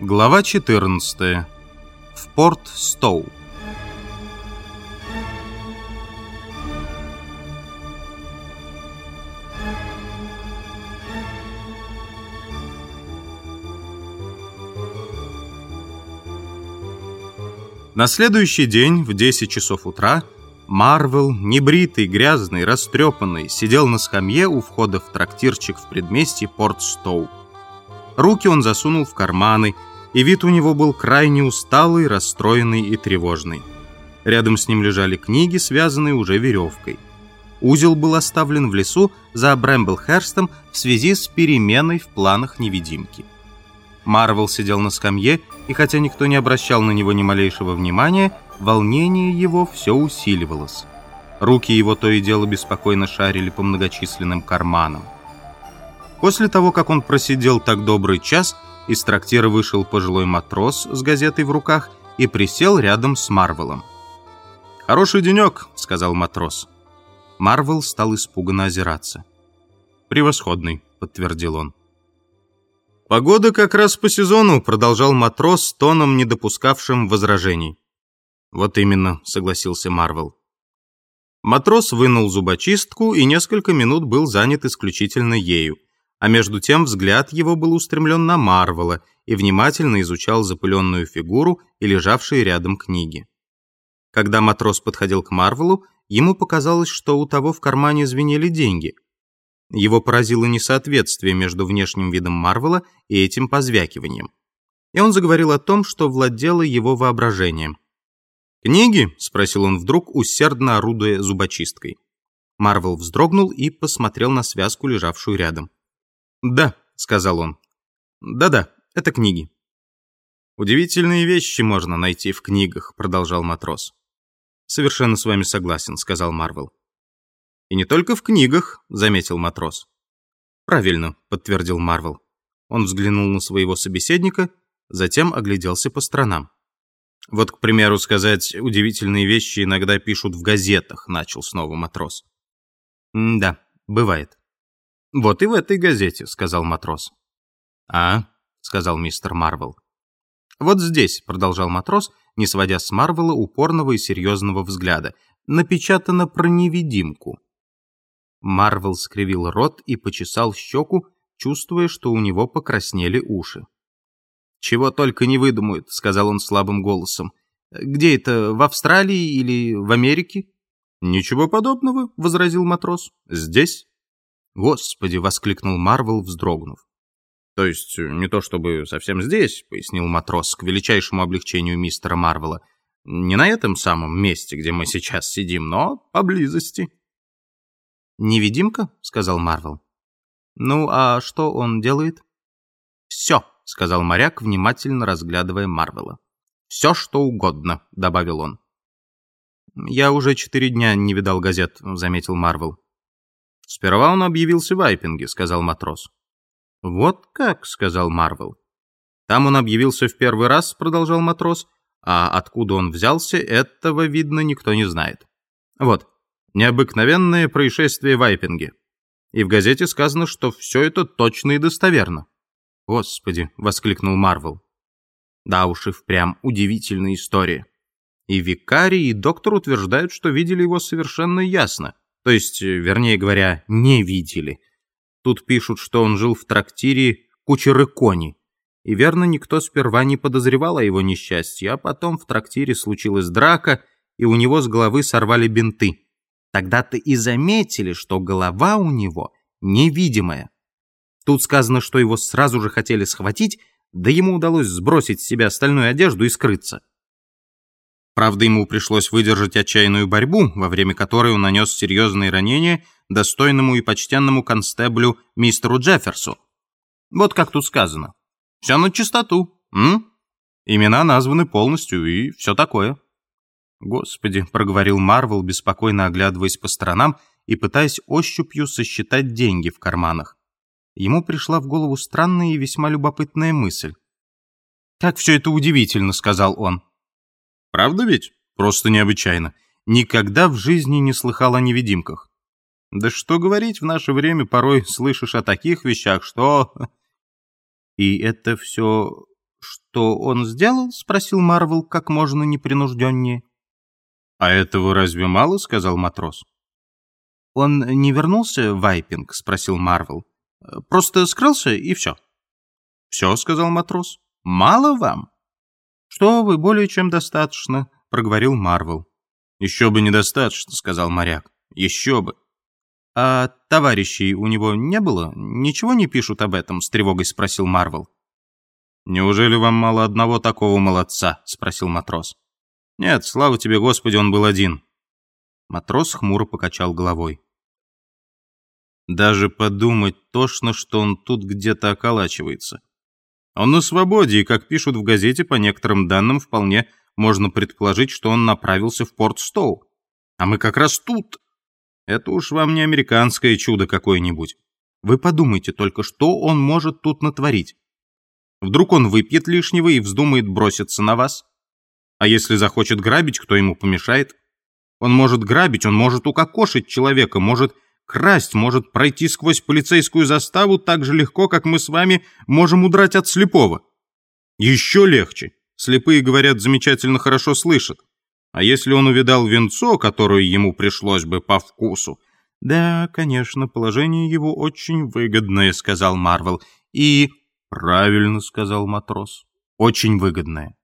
Глава 14. В порт Стоу. На следующий день в 10 часов утра Марвел, небритый, грязный, растрепанный, сидел на скамье у входа в трактирчик в предместье Порт Стоу. Руки он засунул в карманы, и вид у него был крайне усталый, расстроенный и тревожный. Рядом с ним лежали книги, связанные уже веревкой. Узел был оставлен в лесу за Брэмблхерстом в связи с переменой в планах невидимки. Марвел сидел на скамье, и хотя никто не обращал на него ни малейшего внимания, волнение его все усиливалось. Руки его то и дело беспокойно шарили по многочисленным карманам. После того, как он просидел так добрый час, из трактира вышел пожилой матрос с газетой в руках и присел рядом с Марвелом. «Хороший денек», — сказал матрос. Марвел стал испуганно озираться. «Превосходный», — подтвердил он. «Погода как раз по сезону», — продолжал матрос тоном, не допускавшим возражений. «Вот именно», — согласился Марвел. Матрос вынул зубочистку и несколько минут был занят исключительно ею а между тем взгляд его был устремлен на Марвела и внимательно изучал запыленную фигуру и лежавшие рядом книги. Когда матрос подходил к Марвелу, ему показалось, что у того в кармане звенели деньги. Его поразило несоответствие между внешним видом Марвела и этим позвякиванием. И он заговорил о том, что владело его воображением. «Книги?» — спросил он вдруг, усердно орудуя зубочисткой. Марвел вздрогнул и посмотрел на связку, лежавшую рядом. «Да», — сказал он. «Да-да, это книги». «Удивительные вещи можно найти в книгах», — продолжал матрос. «Совершенно с вами согласен», — сказал Марвел. «И не только в книгах», — заметил матрос. «Правильно», — подтвердил Марвел. Он взглянул на своего собеседника, затем огляделся по сторонам. «Вот, к примеру, сказать, удивительные вещи иногда пишут в газетах», — начал снова матрос. «Да, бывает». «Вот и в этой газете», — сказал матрос. «А?» — сказал мистер Марвел. «Вот здесь», — продолжал матрос, не сводя с Марвела упорного и серьезного взгляда, «напечатано про невидимку». Марвел скривил рот и почесал щеку, чувствуя, что у него покраснели уши. «Чего только не выдумают», — сказал он слабым голосом. «Где это, в Австралии или в Америке?» «Ничего подобного», — возразил матрос. «Здесь». «Господи!» — воскликнул Марвел, вздрогнув. «То есть не то чтобы совсем здесь», — пояснил матрос к величайшему облегчению мистера Марвела. «Не на этом самом месте, где мы сейчас сидим, но поблизости». «Невидимка?» — сказал Марвел. «Ну, а что он делает?» «Все», — сказал моряк, внимательно разглядывая Марвела. «Все, что угодно», — добавил он. «Я уже четыре дня не видал газет», — заметил Марвел. «Сперва он объявился в Айпинге», — сказал матрос. «Вот как», — сказал Марвел. «Там он объявился в первый раз», — продолжал матрос, «а откуда он взялся, этого, видно, никто не знает. Вот, необыкновенное происшествие в Айпинге. И в газете сказано, что все это точно и достоверно». «Господи», — воскликнул Марвел. «Да уж и впрямь удивительная история. И викарий, и доктор утверждают, что видели его совершенно ясно. То есть, э, вернее говоря, не видели. Тут пишут, что он жил в трактире кучеры кони. И верно, никто сперва не подозревал о его несчастье, а потом в трактире случилась драка, и у него с головы сорвали бинты. Тогда-то и заметили, что голова у него невидимая. Тут сказано, что его сразу же хотели схватить, да ему удалось сбросить с себя остальную одежду и скрыться. Правда, ему пришлось выдержать отчаянную борьбу, во время которой он нанес серьезные ранения достойному и почтенному констеблю мистеру Джефферсу. Вот как тут сказано. Все на чистоту, м? Имена названы полностью и все такое. «Господи», — проговорил Марвел, беспокойно оглядываясь по сторонам и пытаясь ощупью сосчитать деньги в карманах. Ему пришла в голову странная и весьма любопытная мысль. «Как все это удивительно», — сказал он. Правда ведь? Просто необычайно. Никогда в жизни не слыхал о невидимках. Да что говорить, в наше время порой слышишь о таких вещах, что... И это все что он сделал?» — спросил Марвел как можно непринужденнее. «А этого разве мало?» — сказал матрос. «Он не вернулся в Вайпинг?» — спросил Марвел. «Просто скрылся, и все». «Все», — сказал матрос. «Мало вам?» «Что вы, более чем достаточно», — проговорил Марвел. «Еще бы недостаточно», — сказал моряк. «Еще бы». «А товарищей у него не было? Ничего не пишут об этом?» — с тревогой спросил Марвел. «Неужели вам мало одного такого молодца?» — спросил матрос. «Нет, слава тебе, Господи, он был один». Матрос хмуро покачал головой. Даже подумать тошно, что он тут где-то околачивается. Он на свободе, и, как пишут в газете, по некоторым данным, вполне можно предположить, что он направился в порт Стоу. А мы как раз тут. Это уж вам не американское чудо какое-нибудь. Вы подумайте только, что он может тут натворить. Вдруг он выпьет лишнего и вздумает броситься на вас? А если захочет грабить, кто ему помешает? Он может грабить, он может укокошить человека, может красть, может пройти сквозь полицейскую заставу так же легко, как мы с вами можем удрать от слепого. Еще легче. Слепые, говорят, замечательно хорошо слышат. А если он увидал венцо, которое ему пришлось бы по вкусу? Да, конечно, положение его очень выгодное, сказал Марвел. И... Правильно, сказал матрос. Очень выгодное.